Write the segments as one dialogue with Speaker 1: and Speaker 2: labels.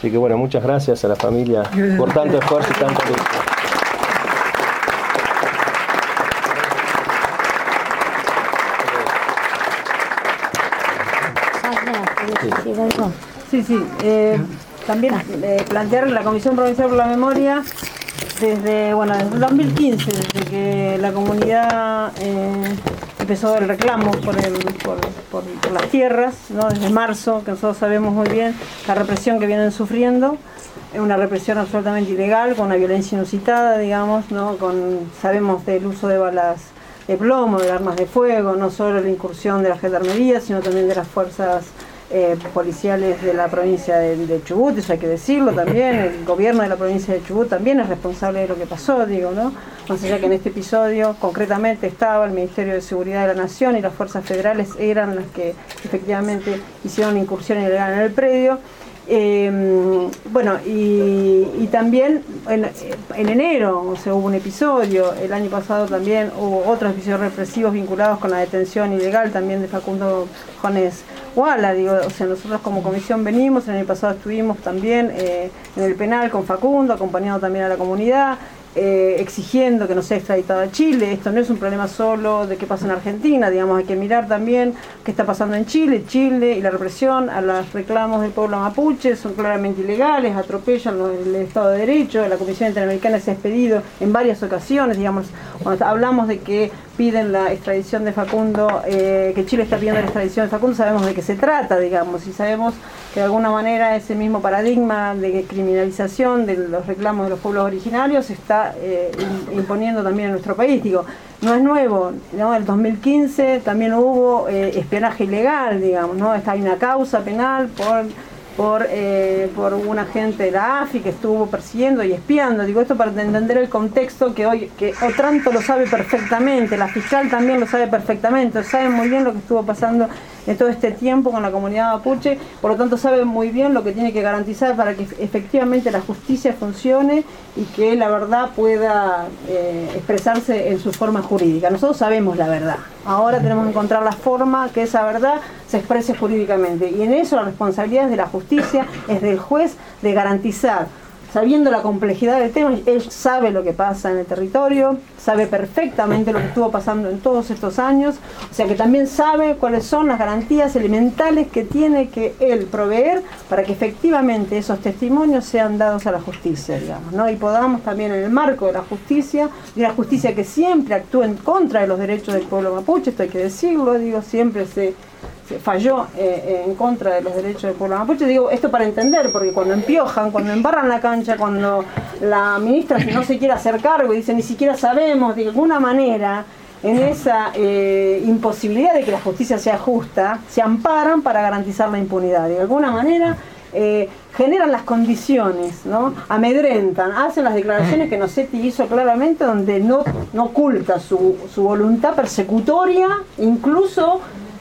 Speaker 1: Así que bueno, muchas gracias a la familia por tanto esfuerzo y tanta lucha.
Speaker 2: Sí, sí. Eh, también eh, plantear la Comisión Provincial por la Memoria desde, bueno, desde el 2015, desde que la comunidad eh, empezó el reclamo por, las tierras, ¿no? desde marzo, que nosotros sabemos muy bien la represión que vienen sufriendo, es una represión absolutamente ilegal, con una violencia inusitada, digamos, ¿no? con, sabemos del uso de balas de plomo, de armas de fuego, no solo la incursión de la gendarmería, sino también de las fuerzas eh, policiales de la provincia de, Chubut, eso hay que decirlo también, el gobierno de la provincia de Chubut también es responsable de lo que pasó, digo, ¿no? Más allá que en este episodio concretamente estaba el Ministerio de Seguridad de la Nación y las fuerzas federales eran las que efectivamente hicieron incursión ilegal en el predio. Em, bueno, y, también en, enero o hubo un episodio, el año pasado también hubo otros episodios represivos vinculados con la detención ilegal también de Facundo Jones Walla, digo, o sea, nosotros como comisión venimos, el año pasado estuvimos también eh, en el penal con Facundo, acompañado también a la comunidad, eh, exigiendo que no sea extraditado a Chile. Esto no es un problema solo de qué pasa en Argentina, digamos, hay que mirar también qué está pasando en Chile, Chile y la represión a los reclamos del pueblo mapuche son claramente ilegales, atropellan el Estado de Derecho, la Comisión Interamericana se ha expedido en varias ocasiones, digamos, cuando hablamos de que piden la extradición de Facundo, eh, que Chile está pidiendo la extradición de Facundo, sabemos de qué se trata, digamos, y sabemos que de alguna manera ese mismo paradigma de criminalización de los reclamos de los pueblos originarios se está eh, imponiendo también en nuestro país. Digo, no es nuevo, ¿no? El 2015 también hubo eh, espionaje ilegal, digamos, ¿no? Hay una causa penal por por, eh, por un agente de la AFI que estuvo persiguiendo y espiando. Digo esto para entender el contexto que hoy, que Otranto lo sabe perfectamente, la fiscal también lo sabe perfectamente, sabe muy bien lo que estuvo pasando en todo este tiempo con la comunidad mapuche, por lo tanto sabe muy bien lo que tiene que garantizar para que efectivamente la justicia funcione y que la verdad pueda eh, expresarse en su forma jurídica. Nosotros sabemos la verdad, ahora tenemos que encontrar la forma que esa verdad se exprese jurídicamente. Y en eso la responsabilidad es de la justicia, es del juez de garantizar sabiendo la complejidad del tema, él sabe lo que pasa en el territorio, sabe perfectamente lo que estuvo pasando en todos estos años, o sea que también sabe cuáles son las garantías elementales que tiene que él proveer para que efectivamente esos testimonios sean dados a la justicia, digamos, ¿no? Y podamos también en el marco de la justicia, de la justicia que siempre actúa en contra de los derechos del pueblo mapuche, esto hay que decirlo, digo, siempre se falló eh, en contra de los derechos del pueblo mapuche. Digo esto para entender, porque cuando empiojan, cuando embarran la cancha, cuando la ministra no se quiere hacer cargo y dice ni siquiera sabemos, de alguna manera, en esa eh, imposibilidad de que la justicia sea justa, se amparan para garantizar la impunidad. De alguna manera eh, generan las condiciones, ¿no? amedrentan, hacen las declaraciones que Nocetti hizo claramente, donde no, no oculta su, su voluntad persecutoria, incluso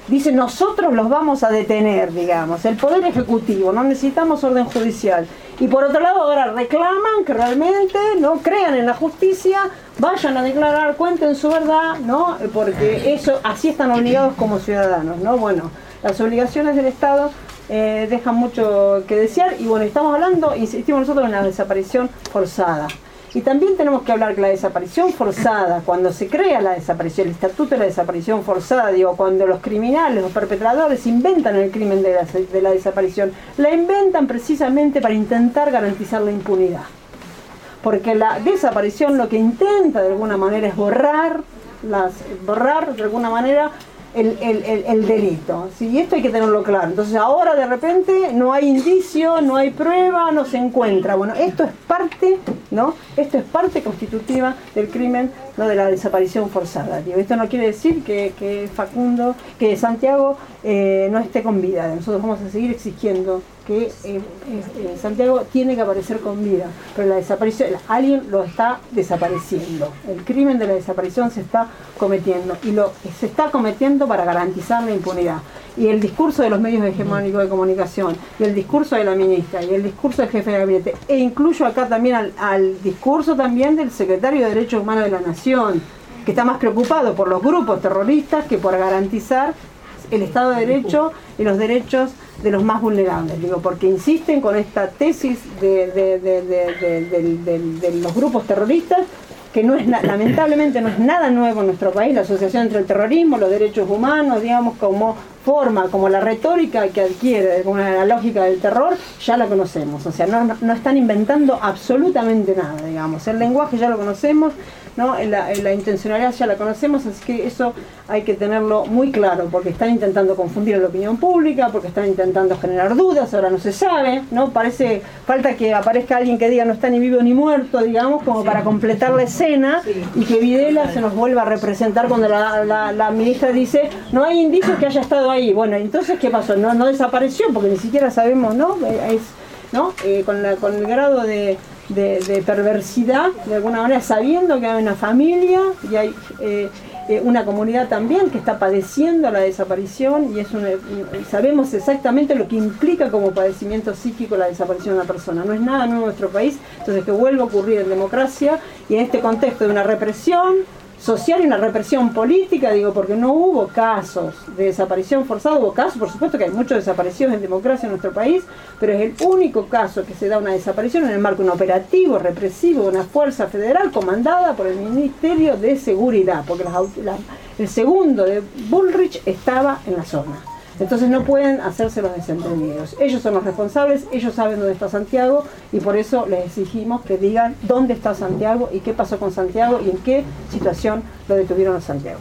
Speaker 2: dice nosotros los vamos a detener, digamos, el Poder Ejecutivo, no necesitamos orden judicial. Y por otro lado ahora reclaman que realmente no crean en la justicia, vayan a declarar, cuenten su verdad, ¿no? Porque eso, así están obligados como ciudadanos, ¿no? Bueno, las obligaciones del Estado eh, dejan mucho que desear y bueno, estamos hablando, insistimos nosotros en la desaparición forzada. Y también tenemos que hablar que la desaparición forzada, cuando se crea la desaparición, el estatuto de la desaparición forzada, digo, cuando los criminales, los perpetradores inventan el crimen de la, de la desaparición, la inventan precisamente para intentar garantizar la impunidad. Porque la desaparición lo que intenta de alguna manera es borrar, las, borrar de alguna manera el, el, el, delito. ¿sí? Y esto hay que tenerlo claro. Entonces ahora de repente no hay indicio, no hay prueba, no se encuentra. Bueno, esto es parte, ¿no? Esto es parte constitutiva del crimen ¿no? de la desaparición forzada. Esto no quiere decir que, Facundo, que Santiago eh, no esté con vida. Nosotros vamos a seguir exigiendo que eh, eh, Santiago tiene que aparecer con vida, pero la desaparición, alguien lo está desapareciendo. El crimen de la desaparición se está cometiendo y lo se está cometiendo para garantizar la impunidad. Y el discurso de los medios hegemónicos de comunicación, y el discurso de la ministra, y el discurso del jefe de gabinete, e incluyo acá también al, al discurso también del secretario de Derechos Humanos de la Nación, que está más preocupado por los grupos terroristas que por garantizar el Estado de Derecho y los derechos de los más vulnerables, digo, porque insisten con esta tesis de, de los grupos terroristas que no es lamentablemente no es nada nuevo en nuestro país, la asociación entre el terrorismo, los derechos humanos, digamos, como forma, como la retórica que adquiere la lógica del terror, ya la conocemos. O sea, no, no están inventando absolutamente nada, digamos. El lenguaje ya lo conocemos, ¿no? La, la, intencionalidad ya la conocemos, así que eso hay que tenerlo muy claro, porque están intentando confundir a la opinión pública, porque están intentando generar dudas, ahora no se sabe, ¿no? Parece, falta que aparezca alguien que diga no está ni vivo ni muerto, digamos, como para completar la escena y que Videla se nos vuelva a representar cuando la, la, ministra dice no hay indicios que haya estado ahí. Bueno, entonces, ¿qué pasó? No, no desapareció, porque ni siquiera sabemos, ¿no? Eh, es, ¿no? Eh, con, la, con el grado de perversidad, de alguna manera, sabiendo que hay una familia y hay eh, eh, una comunidad también que está padeciendo la desaparición y es sabemos exactamente lo que implica como padecimiento psíquico la desaparición de una persona. No es nada nuevo en nuestro país, entonces que vuelva a ocurrir en democracia y en este contexto de una represión, social y una represión política, digo, porque no hubo casos de desaparición forzada, hubo casos, por supuesto que hay muchos desaparecidos en democracia en nuestro país, pero es el único caso que se da una desaparición en el marco de un operativo represivo de una fuerza federal comandada por el Ministerio de Seguridad, porque el segundo de Bullrich estaba en la zona. Entonces no pueden hacerse los desentendidos. Ellos son los responsables, ellos saben dónde está Santiago y por eso les exigimos que digan dónde está Santiago y qué pasó con Santiago y en qué situación lo detuvieron a Santiago.